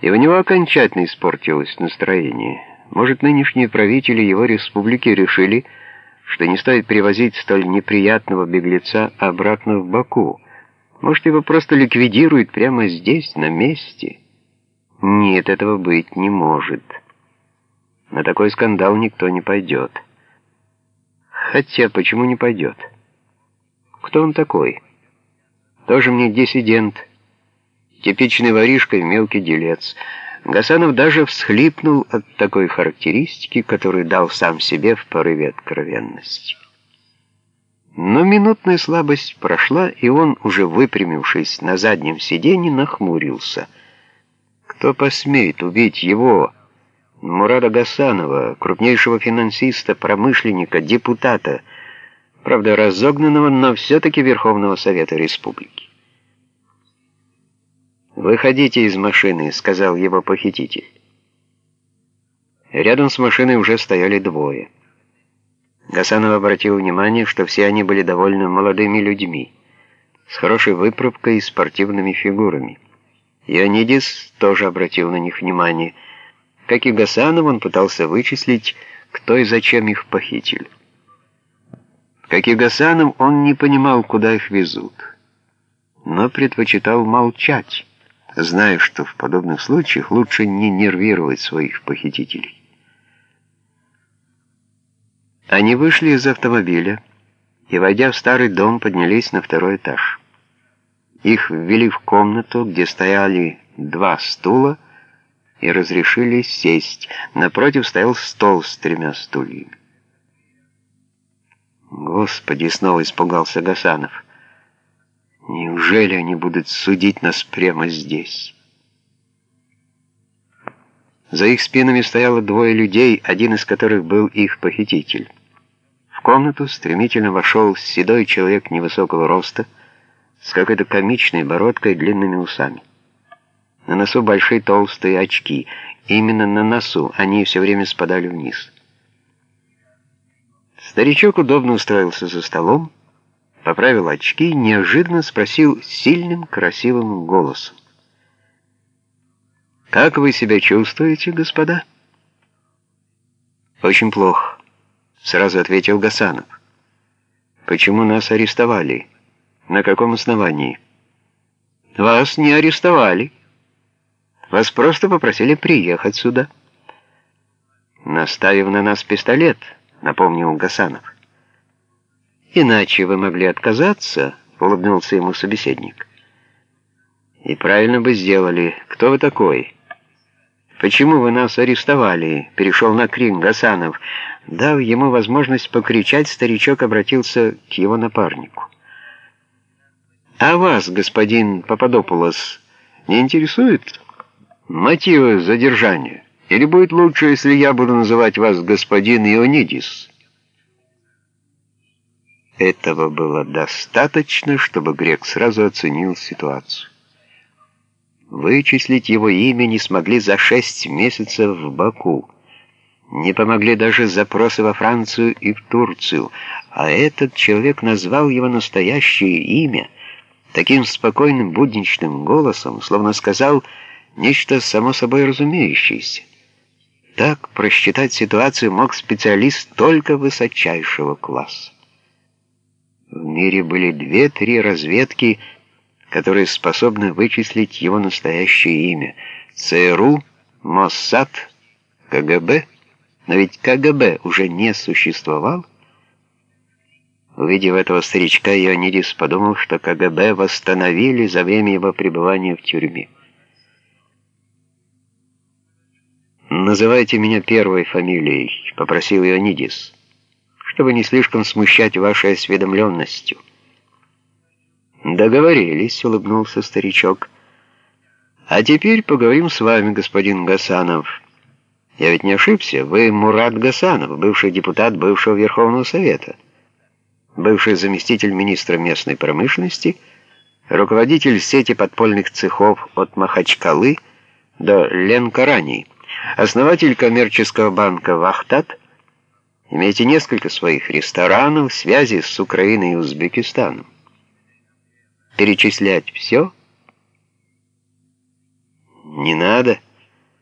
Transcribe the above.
И у него окончательно испортилось настроение. Может, нынешние правители его республики решили, что не стоит привозить столь неприятного беглеца обратно в Баку. Может, его просто ликвидируют прямо здесь, на месте. Нет, этого быть не может. На такой скандал никто не пойдет. Хотя, почему не пойдет? Кто он такой? Тоже мне диссидент. Типичный воришка и мелкий делец. Гасанов даже всхлипнул от такой характеристики, которую дал сам себе в порыве откровенности. Но минутная слабость прошла, и он, уже выпрямившись на заднем сиденье, нахмурился. Кто посмеет убить его, Мурада Гасанова, крупнейшего финансиста, промышленника, депутата, правда разогнанного, но все-таки Верховного Совета Республики? «Выходите из машины», — сказал его похититель. Рядом с машиной уже стояли двое. Гасанов обратил внимание, что все они были довольно молодыми людьми, с хорошей выправкой и спортивными фигурами. Ионидис тоже обратил на них внимание. Как и Гасанов, он пытался вычислить, кто и зачем их похитили. Как и Гасанов, он не понимал, куда их везут, но предпочитал молчать зная, что в подобных случаях лучше не нервировать своих похитителей. Они вышли из автомобиля и, войдя в старый дом, поднялись на второй этаж. Их ввели в комнату, где стояли два стула, и разрешили сесть. Напротив стоял стол с тремя стульями. «Господи!» — снова испугался Гасанов. Неужели они будут судить нас прямо здесь? За их спинами стояло двое людей, один из которых был их похититель. В комнату стремительно вошел седой человек невысокого роста, с какой-то комичной бородкой и длинными усами. На носу большие толстые очки. Именно на носу они все время спадали вниз. Старичок удобно устроился за столом, поправил очки и неожиданно спросил сильным, красивым голосом. «Как вы себя чувствуете, господа?» «Очень плохо», — сразу ответил Гасанов. «Почему нас арестовали? На каком основании?» «Вас не арестовали. Вас просто попросили приехать сюда». «Наставив на нас пистолет», — напомнил Гасанов. «Иначе вы могли отказаться», — улыбнулся ему собеседник. «И правильно бы сделали. Кто вы такой?» «Почему вы нас арестовали?» — перешел на крик Гасанов. Дав ему возможность покричать, старичок обратился к его напарнику. «А вас, господин Пападопулос, не интересует мотивы задержания? Или будет лучше, если я буду называть вас господин Ионидис?» Этого было достаточно, чтобы грек сразу оценил ситуацию. Вычислить его имя не смогли за шесть месяцев в Баку. Не помогли даже запросы во Францию и в Турцию, а этот человек назвал его настоящее имя таким спокойным будничным голосом, словно сказал нечто само собой разумеющееся. Так просчитать ситуацию мог специалист только высочайшего класса. В мире были две-три разведки, которые способны вычислить его настоящее имя. ЦРУ, Моссад, КГБ. Но ведь КГБ уже не существовал. Увидев этого старичка, Ионидис подумал, что КГБ восстановили за время его пребывания в тюрьме. «Называйте меня первой фамилией», — попросил Ионидис чтобы не слишком смущать вашей осведомленностью». «Договорились», — улыбнулся старичок. «А теперь поговорим с вами, господин Гасанов. Я ведь не ошибся, вы Мурат Гасанов, бывший депутат бывшего Верховного Совета, бывший заместитель министра местной промышленности, руководитель сети подпольных цехов от Махачкалы до Ленкарани, основатель коммерческого банка «Вахтат», Имеете несколько своих ресторанов, связи с Украиной и Узбекистаном. Перечислять все? Не надо.